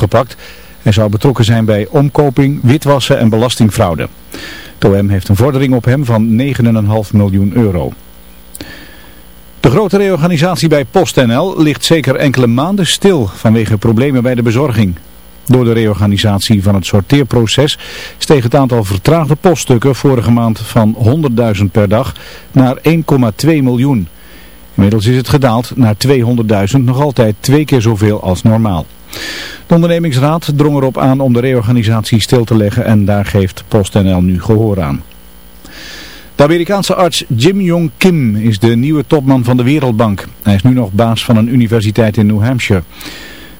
gepakt. Hij zou betrokken zijn bij omkoping, witwassen en belastingfraude. Het OM heeft een vordering op hem van 9,5 miljoen euro. De grote reorganisatie bij PostNL ligt zeker enkele maanden stil vanwege problemen bij de bezorging. Door de reorganisatie van het sorteerproces steeg het aantal vertraagde poststukken vorige maand van 100.000 per dag naar 1,2 miljoen. Inmiddels is het gedaald naar 200.000, nog altijd twee keer zoveel als normaal. De ondernemingsraad drong erop aan om de reorganisatie stil te leggen en daar geeft PostNL nu gehoor aan. De Amerikaanse arts Jim Yong Kim is de nieuwe topman van de Wereldbank. Hij is nu nog baas van een universiteit in New Hampshire.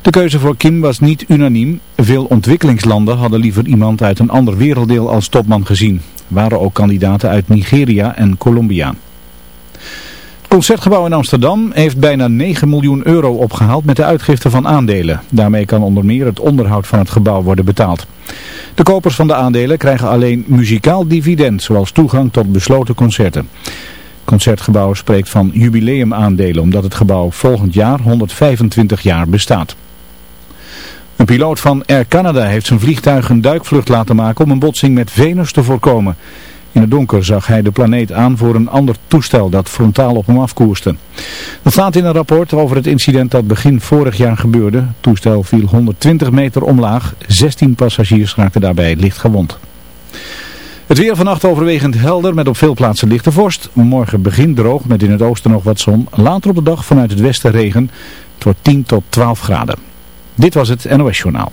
De keuze voor Kim was niet unaniem. Veel ontwikkelingslanden hadden liever iemand uit een ander werelddeel als topman gezien. Er waren ook kandidaten uit Nigeria en Colombia. Concertgebouw in Amsterdam heeft bijna 9 miljoen euro opgehaald met de uitgifte van aandelen. Daarmee kan onder meer het onderhoud van het gebouw worden betaald. De kopers van de aandelen krijgen alleen muzikaal dividend, zoals toegang tot besloten concerten. Concertgebouw spreekt van jubileumaandelen omdat het gebouw volgend jaar 125 jaar bestaat. Een piloot van Air Canada heeft zijn vliegtuig een duikvlucht laten maken om een botsing met Venus te voorkomen. In het donker zag hij de planeet aan voor een ander toestel dat frontaal op hem afkoerste. Dat staat in een rapport over het incident dat begin vorig jaar gebeurde. Het toestel viel 120 meter omlaag. 16 passagiers raakten daarbij licht gewond. Het weer vannacht overwegend helder met op veel plaatsen lichte vorst. Morgen begint droog met in het oosten nog wat zon. Later op de dag vanuit het westen regen. Het wordt 10 tot 12 graden. Dit was het NOS Journaal.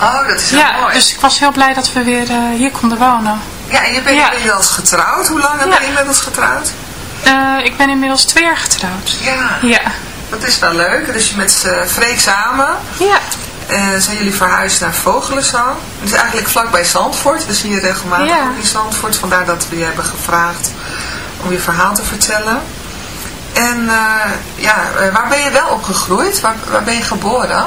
Oh, dat is heel Ja, mooi. dus ik was heel blij dat we weer eh, hier konden wonen. Ja, en je bent Ja. inmiddels getrouwd. Hoe lang ben je inmiddels getrouwd? Eh, ik ben inmiddels twee jaar getrouwd. Ja, Ja. dat is wel leuk. Dus je met uh, Freek samen. Ja. En zijn jullie verhuisd naar Vogelenzang. Het is eigenlijk vlakbij Zandvoort. We zien je regelmatig Ja. ook in Zandvoort. Vandaar dat we je hebben gevraagd om je verhaal te vertellen. En eh, ja, eh, waar ben je wel opgegroeid? Waar, waar ben je geboren?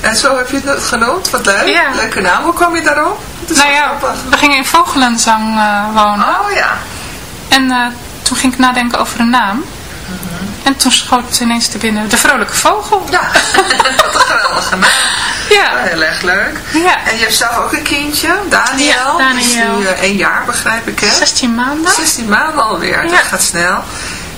En zo heb je het genoemd. Wat leuk. Ja. Leuke naam. Hoe kwam je daarop? Nou ja, grappig. we gingen in Vogelenzang eh, wonen. Oh ja. En eh, toen ging ik nadenken over een naam. En toen schoot het ineens te binnen de vrolijke vogel. Ja, wat een geweldige naam. Ja, Heel erg leuk. ja. En je hebt zelf ook een kindje, Daniel. Ja, Daniel. Die is nu eh, één jaar, begrijp ik, hè? 16 maanden. 16 maanden alweer, Ja. dat gaat snel.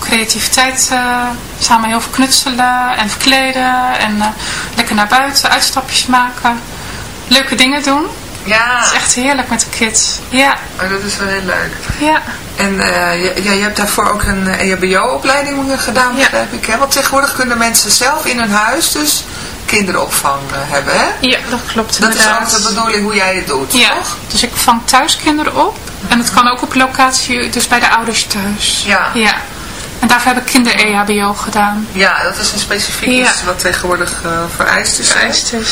creativiteit eh, samen heel veel knutselen en verkleden. En eh, lekker naar buiten, uitstapjes maken. Leuke dingen doen. Ja, Het is echt heerlijk met de kids. Ja, maar dat is wel heel leuk. ja. En eh, je, ja, je hebt daarvoor ook een E EHBO-opleiding gedaan, Ja. begrijp ik. Hè? Want tegenwoordig kunnen mensen zelf in hun huis dus kinderopvang hebben, hè? Ja, dat klopt Dat is ook de bedoeling hoe jij het doet, Ja, toch? dus ik vang thuis kinderen op. En het kan ook op locatie, dus bij de ouders thuis. Ja. Ja. En daarvoor heb ik kinder-EHBO gedaan. Ja, dat is een specifiek Ja. iets wat tegenwoordig eh, vereist is. hè? Vereist is.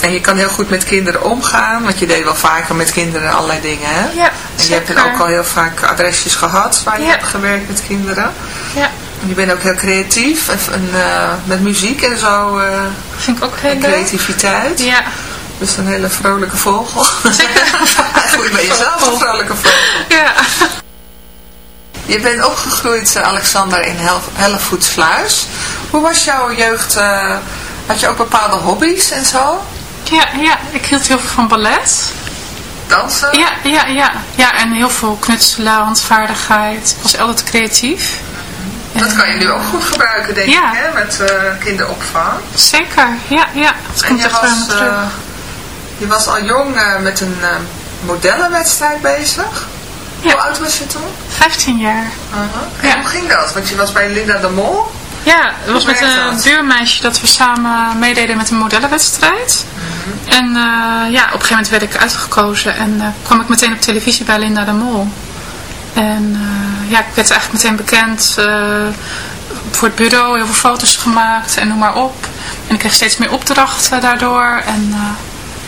En je kan heel goed met kinderen omgaan, want je deed wel vaker met kinderen allerlei dingen, hè? Ja, En je hebt ook al heel vaak adresjes gehad waar je Ja. hebt gewerkt met kinderen. Ja, En je bent ook heel creatief, en, eh, met muziek en zo, eh, vind ik ook heel en leuk. creativiteit. Ja, Dus een hele vrolijke vogel. zeker. Ben je zelf een vrolijke vogel. Ja. Je bent opgegroeid, eh, Alexander, in Hel Hellevoetsluis. Hoe was jouw jeugd? eh, had je ook bepaalde hobby's en zo? Ja, ja, ik hield heel veel van ballet. Dansen? Ja, ja, ja. Ja, en heel veel knutselen, handvaardigheid. Ik was altijd creatief. Dat kan je nu ook goed gebruiken, denk Ja. ik, hè? met eh, kinderopvang. Zeker, ja, ja. Het En komt je echt was, terug. je was al jong met een modellenwedstrijd bezig. Ja. Hoe oud was je toen? 15 jaar. En Ja. hoe ging dat? Want je was bij Linda de Mol. Ja, het was met een dat? buurmeisje dat we samen meededen met een modellenwedstrijd. Mhm. En eh, ja, op een gegeven moment werd ik uitgekozen en eh, kwam ik meteen op televisie bij Linda de Mol. En eh, ja, ik werd eigenlijk meteen bekend voor het bureau, heel veel foto's gemaakt en noem maar op. En ik kreeg steeds meer opdrachten daardoor. En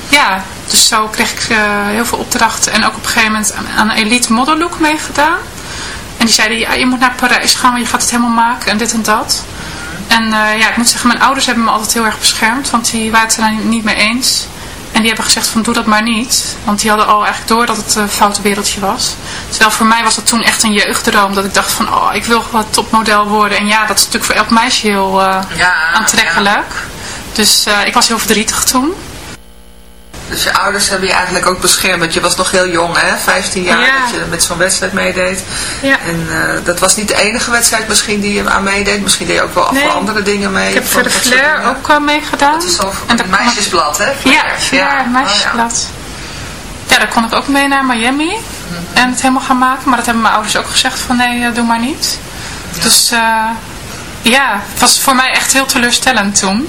ja, dus zo kreeg ik eh, heel veel opdrachten en ook op een gegeven moment aan- aan een Elite Model Look meegedaan. En die zeiden, ja, je moet naar Parijs gaan, want je gaat het helemaal maken en dit en dat. En eh, ja, ik moet zeggen, mijn ouders hebben me altijd heel erg beschermd, want die waren het er niet mee eens. En die hebben gezegd van, doe dat maar niet. Want die hadden al eigenlijk door dat het een foute wereldje was. Terwijl voor mij was dat toen echt een jeugddroom, dat ik dacht van, oh, ik wil wat topmodel worden. En ja, dat is natuurlijk voor elk meisje heel eh, Ja, aantrekkelijk. Dus ik was heel verdrietig toen. Dus je ouders hebben je eigenlijk ook beschermd, want je was nog heel jong hè, 15 jaar Ja. dat je met zo'n wedstrijd meedeed. Ja. En eh, dat was niet de enige wedstrijd misschien die je aan meedeed, misschien deed je ook wel Nee. voor andere dingen mee. Ik heb voor de Flair ook uh, meegedaan. Dat is En ik- meisjesblad hè? Ja. Flair, Oh, ja. meisjesblad. Ja, daar kon ik ook mee naar Miami. Mhm. En het helemaal gaan maken. Maar dat hebben mijn ouders ook gezegd van nee, eh, doe maar niet. Dus eh, ja, het was voor mij echt heel teleurstellend toen.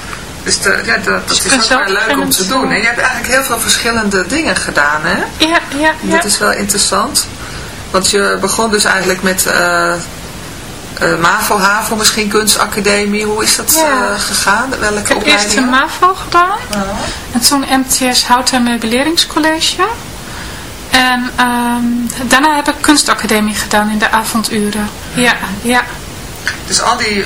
Dus de, ja, dat, dat Dus is ook wel leuk om te doen. En je hebt eigenlijk heel veel verschillende dingen gedaan, hè? Ja, ja, ja. Dat is wel interessant. Want je begon dus eigenlijk met eh eh, MAVO, HAVO, misschien kunstacademie. Hoe is dat Ja. eh, gegaan? Welke Ik heb eerst een opleidingen? MAVO gedaan. En toen MTS Hout en Meubileringscollege. En ehm, daarna heb ik kunstacademie gedaan in de avonduren. Ja, ja. Dus al die,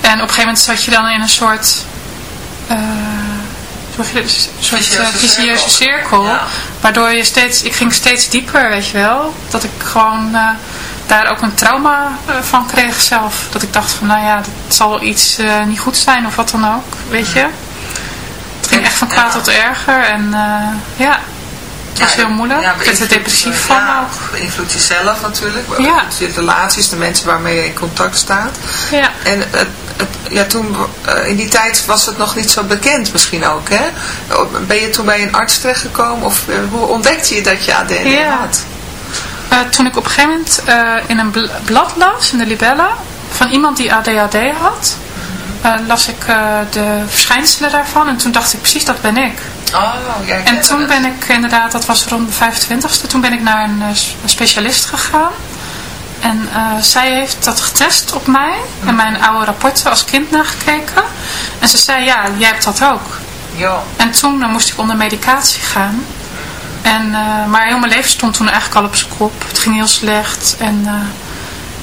En op een gegeven moment zat je dan in een soort... Uh, een soort vicieuze vicieuze cirkel. Ja. Waardoor je steeds, ik ging steeds dieper, weet je wel. Dat ik gewoon uh, daar ook een trauma uh, van kreeg zelf. Dat ik dacht van, nou ja, dat zal iets niet goed zijn of wat dan ook, weet je. Het ging echt van kwaad tot erger en ja, het was heel moeilijk. Ik werd er depressief van ja, ook. beïnvloedt jezelf natuurlijk. Ja. Je relaties, de mensen waarmee je in contact staat. Ja. En het, ja, toen, uh, in die tijd was het nog niet zo bekend misschien ook, hè? Ben je toen bij een arts terechtgekomen of uh, hoe ontdekte je dat je ADD ja. had? Uh, toen ik op een gegeven moment in een bl blad las, in de Libella, van iemand die ADHD had, las ik de verschijnselen daarvan en toen dacht ik precies dat ben ik. Oh, ja, en toen ben ik inderdaad, dat was rond de 25ste, toen ben ik naar een specialist gegaan. En uh, zij heeft dat getest op mij en mijn oude rapporten als kind nagekeken. En ze zei, ja, jij hebt dat ook. Ja. En toen uh, moest ik onder medicatie gaan. En, uh, maar heel mijn leven stond toen eigenlijk al op zijn kop. Het ging heel slecht. En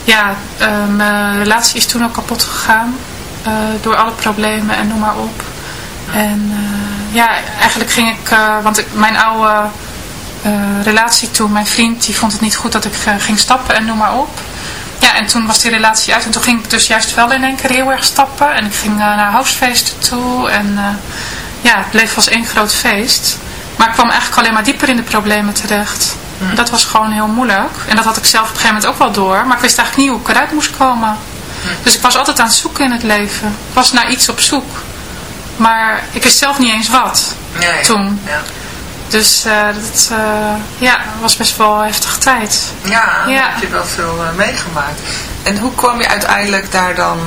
ja, mijn relatie is toen ook kapot gegaan. door alle problemen en noem maar op. En ja, eigenlijk ging ik, want ik, mijn oude... Uh, relatie toen. Mijn vriend die vond het niet goed dat ik uh, ging stappen en noem maar op. Ja, en toen was die relatie uit. En toen ging ik dus juist wel in één keer heel erg stappen. En ik ging uh, naar housefeesten toe. En ja, het bleef als één groot feest. Maar ik kwam eigenlijk alleen maar dieper in de problemen terecht. Mm. En dat was gewoon heel moeilijk. En dat had ik zelf op een gegeven moment ook wel door. Maar ik wist eigenlijk niet hoe ik eruit moest komen. Mm. Dus ik was altijd aan het zoeken in het leven. Ik was naar iets op zoek. Maar ik wist zelf niet eens wat. Nee, toen. Ja. Dus uh, dat uh, ja, was best wel een heftige tijd. Ja, ja. heb je wel veel uh, meegemaakt. En hoe kwam je uiteindelijk daar dan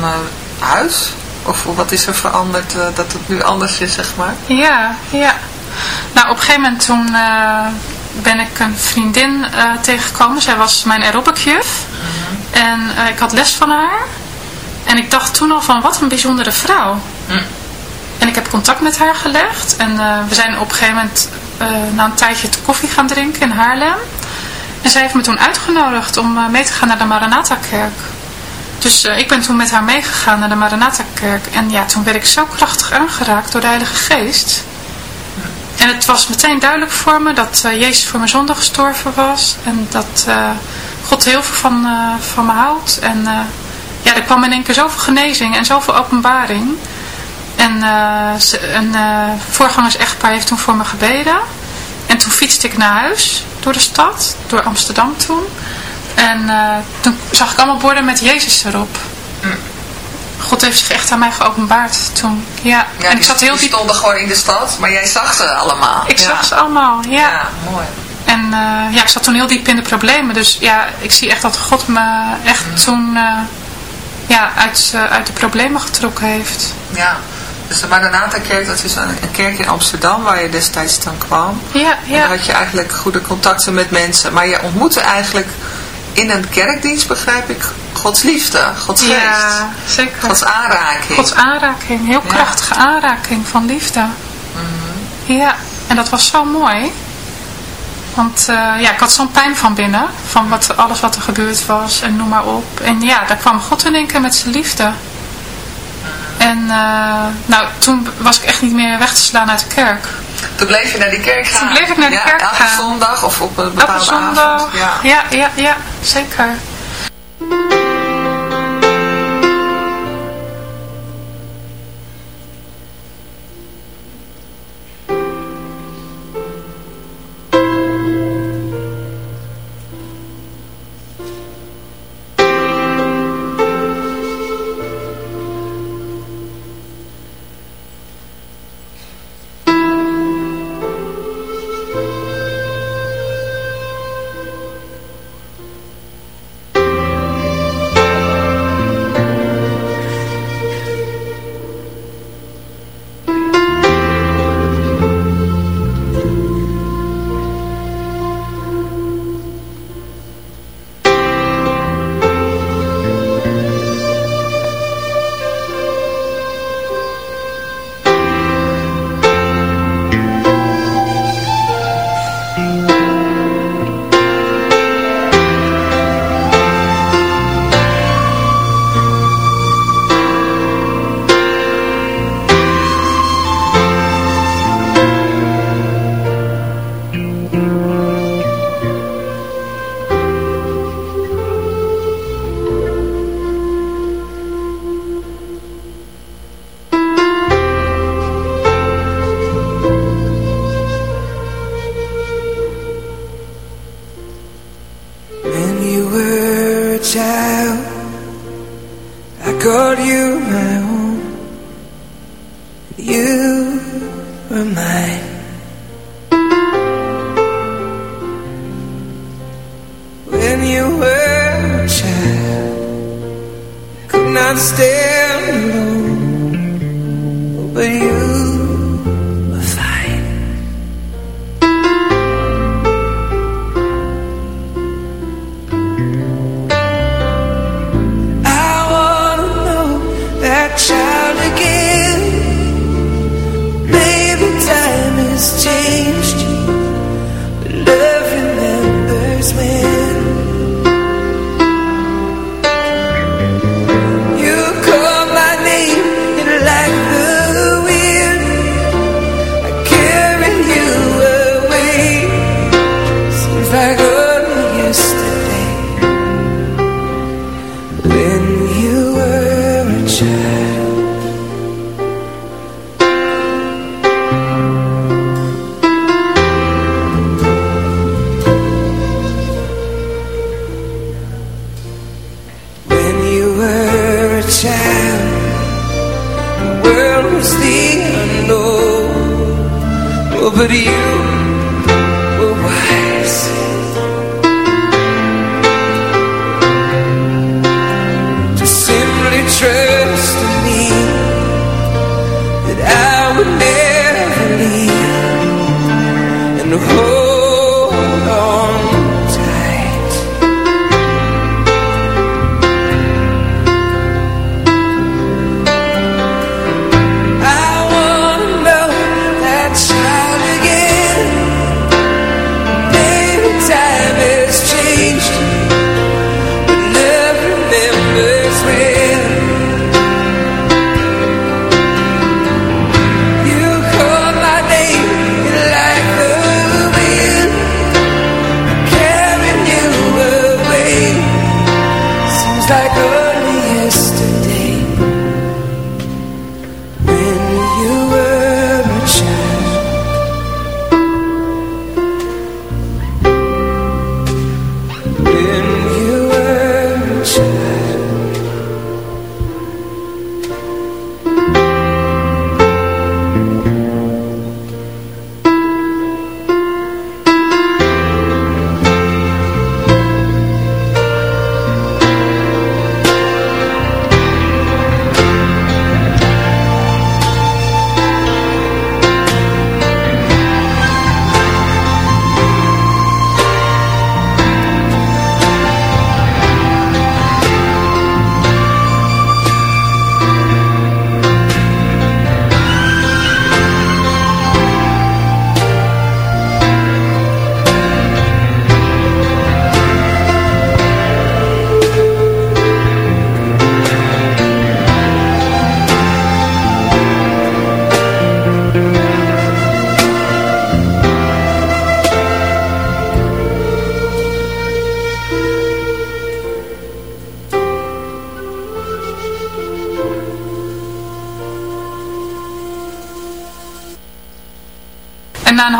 uit? Of wat is er veranderd dat het nu anders is, zeg maar? Ja, ja. Nou, op een gegeven moment toen ben ik een vriendin tegengekomen. Zij was mijn aerobicjuf. -hmm. En ik had les van haar. En ik dacht toen al van, wat een bijzondere vrouw. Mm. En ik heb contact met haar gelegd. En we zijn op een gegeven moment uh, na een tijdje te koffie gaan drinken in Haarlem. En zij heeft me toen uitgenodigd om uh, mee te gaan naar de Maranatha-kerk. Dus uh, ik ben toen met haar meegegaan naar de Maranatha-kerk. En ja, toen werd ik zo krachtig aangeraakt door de Heilige Geest. En het was meteen duidelijk voor me dat Jezus voor mijn zonde gestorven was. En dat God heel veel van, van me houdt. En ja, er kwam in één keer zoveel genezing en zoveel openbaring. En uh, een uh, voorgangers-echtpaar heeft toen voor me gebeden. En toen fietste ik naar huis door de stad, door Amsterdam toen. En uh, toen zag ik allemaal borden met Jezus erop. Mm. God heeft zich echt aan mij geopenbaard toen. Ja, en ik zat heel die diep... stonden gewoon in de stad, maar jij zag ze allemaal. Ik zag ze allemaal, ja. Ja, mooi. En uh, ja, ik zat toen heel diep in de problemen. Dus ja, ik zie echt dat God me echt Mhm. toen ja, uit, uit de problemen getrokken heeft. Ja, dus de Maranatha-kerk, dat is een, een, kerk in Amsterdam waar je destijds dan kwam. Ja, ja. En daar had je eigenlijk goede contacten met mensen. Maar je ontmoette eigenlijk in een kerkdienst, begrijp ik, Gods liefde, Gods geest. Ja, zeker. Gods aanraking. Gods aanraking, heel Ja. krachtige aanraking van liefde. Mhm. Ja, en dat was zo mooi. Want uh, ja, ik had zo'n pijn van binnen. Van wat, alles wat er gebeurd was en noem maar op. En ja, daar kwam God in één keer met zijn liefde. En uh, nou, toen was ik echt niet meer weg te slaan uit de kerk. Toen bleef je naar die kerk gaan? Toen bleef ik naar de ja, kerk elke gaan. zondag of op een bepaalde elke zondag. avond? Ja. ja, ja, ja, zeker.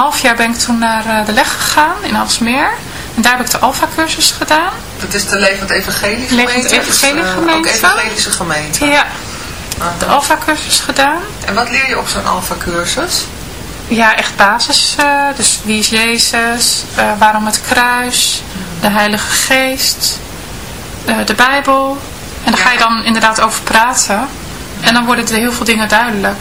Half jaar ben ik toen naar eh, de leg gegaan in Alsmeer. En daar heb ik de Alpha-cursus gedaan. Dat is de Levend Evangelie Levend gemeente? Evangelie eh, gemeente. Ook evangelische gemeente. Ja, Aha. de Alpha-cursus gedaan. En wat leer je op zo'n Alpha-cursus? Ja, echt basis. eh, dus wie is Jezus? waarom het kruis? De Heilige Geest? de Bijbel? En daar ga je dan inderdaad over praten. En dan worden er heel veel dingen duidelijk.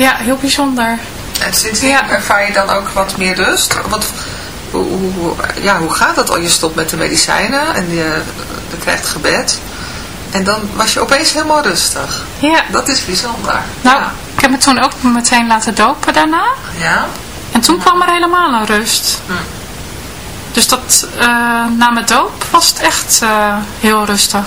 Ja, heel bijzonder. En sindsdien Ja. ervaar je dan ook wat meer rust? Wat, hoe, ja, hoe gaat dat? al? Je stopt met de medicijnen en je, je krijgt gebed. En dan was je opeens helemaal rustig. Ja, Dat is bijzonder. nou, Ja. ik heb me toen ook meteen laten dopen daarna. Ja? En toen kwam er helemaal een rust. Hm. Dus dat, eh, na mijn doop was het echt eh, heel rustig.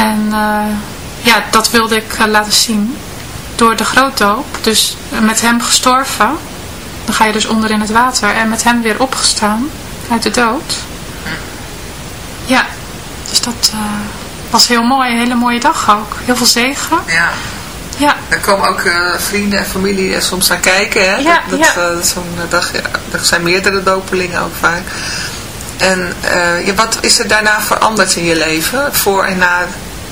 En eh, ja, dat wilde ik eh, laten zien door de grootdoop. Dus eh, met hem gestorven. Dan ga je dus onder in het water. En met hem weer opgestaan uit de dood. Ja, dus dat was heel mooi. Een hele mooie dag ook. Heel veel zegen. Ja. Ja, Er komen ook vrienden en familie er soms naar kijken. Hè? Ja, dat, ja. dat, zo'n dag, ja, er zijn meerdere dopelingen ook vaak. En ja, wat is er daarna veranderd in je leven? Voor en na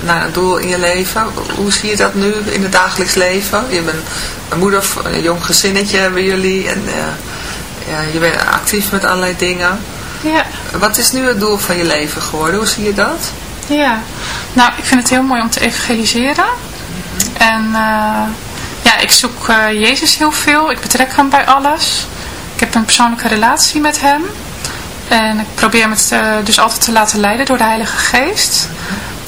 naar een doel in je leven. Hoe zie je dat nu in het dagelijks leven? Je bent een moeder, een jong gezinnetje hebben jullie. En eh, ja, je bent actief met allerlei dingen. Ja, Wat is nu het doel van je leven geworden? Hoe zie je dat? ja. Nou, ik vind het heel mooi om te evangeliseren. En eh, ja, ik zoek eh, Jezus heel veel. Ik betrek hem bij alles. Ik heb een persoonlijke relatie met hem. En ik probeer me dus altijd te laten leiden door de Heilige Geest.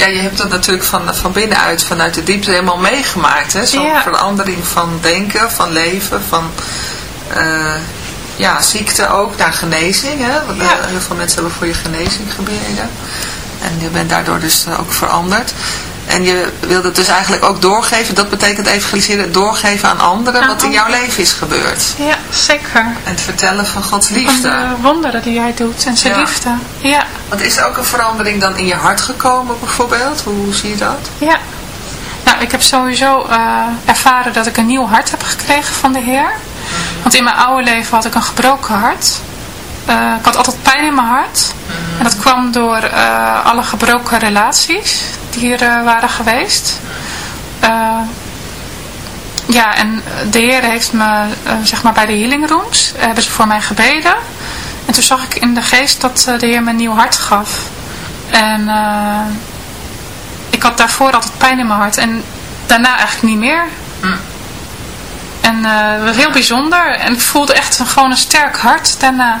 Ja, je hebt dat natuurlijk van, van binnenuit, vanuit de diepte helemaal meegemaakt. hè? Zo'n Ja. verandering van denken, van leven, van eh, ja, ziekte ook naar genezing. Hè? Want, eh, Ja. heel veel mensen hebben voor je genezing gebeden. En je bent daardoor dus eh, ook veranderd. En je wilde het dus eigenlijk ook doorgeven, dat betekent evangeliseren, doorgeven aan anderen Aan wat in jouw anderen. leven is gebeurd. ja, zeker. En het vertellen van Gods Van liefde. de wonderen die jij doet en zijn Ja. liefde. Ja, Want is er ook een verandering dan in je hart gekomen bijvoorbeeld? Hoe zie je dat? ja. Nou, ik heb sowieso eh, ervaren dat ik een nieuw hart heb gekregen van de Heer. Want in mijn oude leven had ik een gebroken hart. Eh, ik had altijd pijn in mijn hart. En dat kwam door eh, alle gebroken relaties die er eh, waren geweest. Ja, en de Heer heeft me, zeg maar bij de healing rooms, hebben ze voor mij gebeden. En toen zag ik in de geest dat de Heer me een nieuw hart gaf. En ik had daarvoor altijd pijn in mijn hart. En daarna eigenlijk niet meer. En het was heel bijzonder. En ik voelde echt een, gewoon een sterk hart daarna.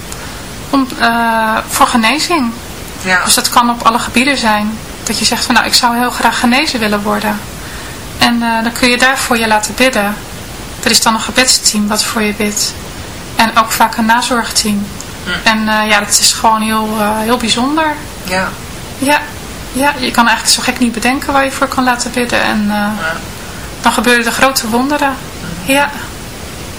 om, eh, voor genezing. Ja, Dus dat kan op alle gebieden zijn. Dat je zegt van nou, ik zou heel graag genezen willen worden. En eh, dan kun je daarvoor je laten bidden. Er is dan een gebedsteam wat voor je bidt. En ook vaak een nazorgteam. En eh, ja, dat is gewoon heel, heel bijzonder. ja, Ja, ja, je kan eigenlijk zo gek niet bedenken waar je voor kan laten bidden. En dan gebeuren de grote wonderen. Ja,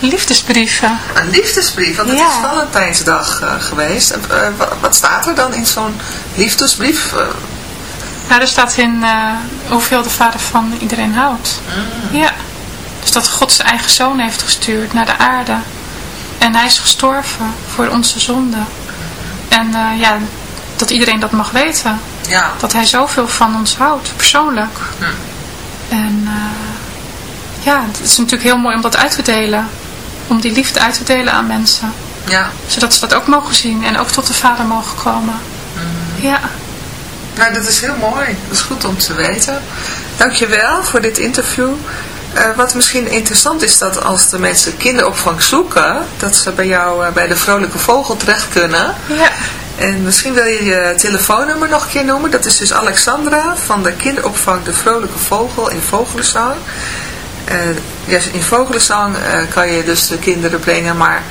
Liefdesbrieven. Een liefdesbrief, want het Ja. is Valentijnsdag eh, geweest. En, eh, wa- wat staat er dan in zo'n liefdesbrief? Eh, Nou, er staat in eh, hoeveel de vader van iedereen houdt. Ja. Dus dat God zijn eigen zoon heeft gestuurd naar de aarde. En hij is gestorven voor onze zonde. En eh, ja, dat iedereen dat mag weten. ja, Dat hij zoveel van ons houdt, persoonlijk. En eh, ja, het is natuurlijk heel mooi om dat uit te delen. Om die liefde uit te delen aan mensen. ja. Zodat ze dat ook mogen zien en ook tot de vader mogen komen. Ja. Nou, dat is heel mooi. Dat is goed om te weten. Dankjewel voor dit interview. Eh, wat misschien interessant is dat als de mensen kinderopvang zoeken, dat ze bij jou eh, bij de Vrolijke Vogel terecht kunnen. Ja. En misschien wil je je telefoonnummer nog een keer noemen. Dat is dus Alexandra van de kinderopvang De Vrolijke Vogel in Vogelenzang. Eh, in Vogelenzang eh, kan je dus de kinderen brengen, maar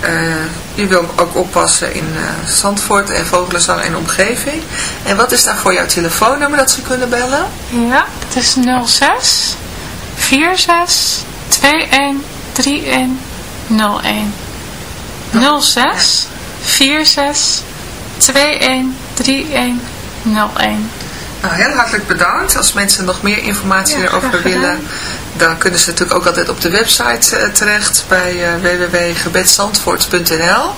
eh, je wil ook oppassen in eh, Zandvoort en Vogelenzang en omgeving. En wat is daar voor jouw telefoonnummer dat ze kunnen bellen? Ja, het is 06 46 21 31 01. 06 46 21 31 01. Nou, heel hartelijk bedankt. Als mensen nog meer informatie Ja, gedaan. willen, dan kunnen ze natuurlijk ook altijd op de website eh, terecht bij uh, www.gebedzandvoort.nl.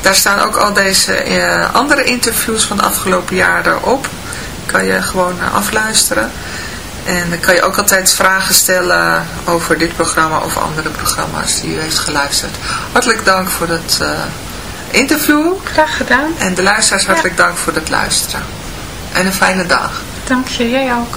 Daar staan ook al deze eh, andere interviews van de afgelopen jaren op. Kan je gewoon afluisteren. En dan kan je ook altijd vragen stellen over dit programma of andere programma's die u heeft geluisterd. Hartelijk dank voor het interview. Graag gedaan. En de luisteraars hartelijk ja. dank voor het luisteren. En een fijne dag. Dank je, jij ook.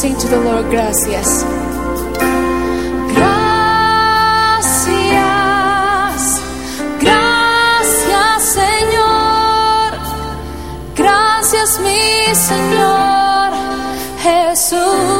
Sing to the Lord, gracias. Gracias, gracias Señor, gracias mi Señor Jesús.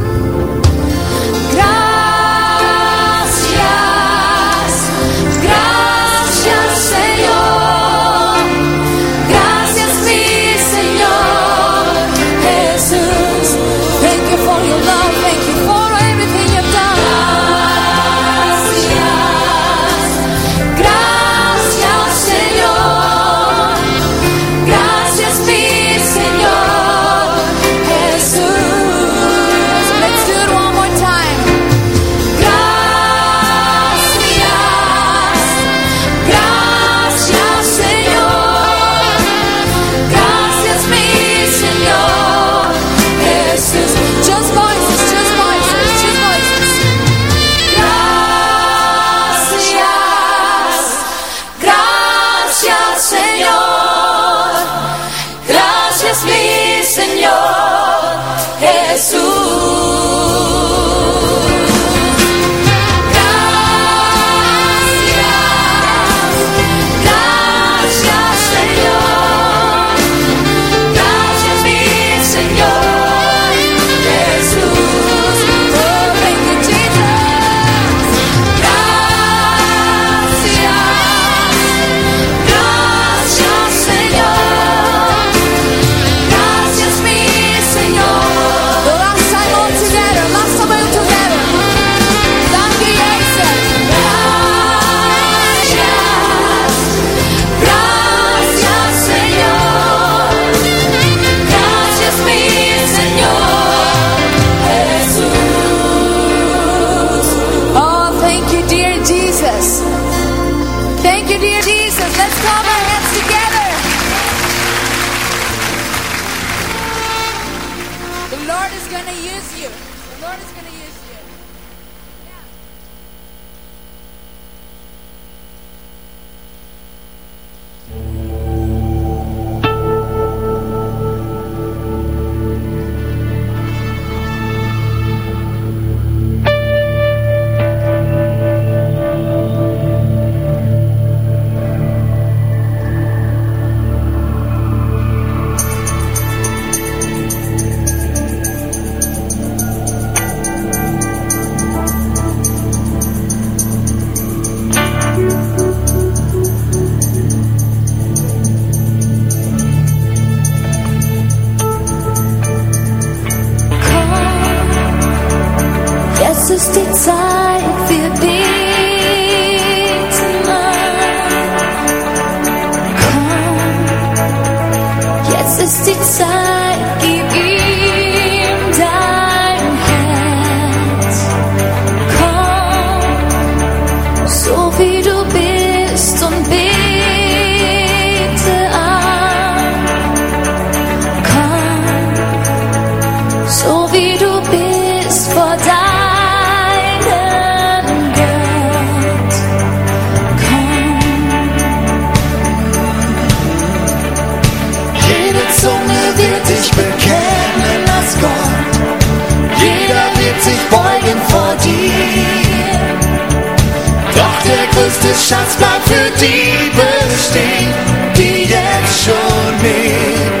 wasted sich beugen vor dir. Doch der größte Schatz bleibt für die bestehen, die jetzt schon mit.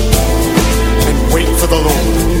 wait for the Lord.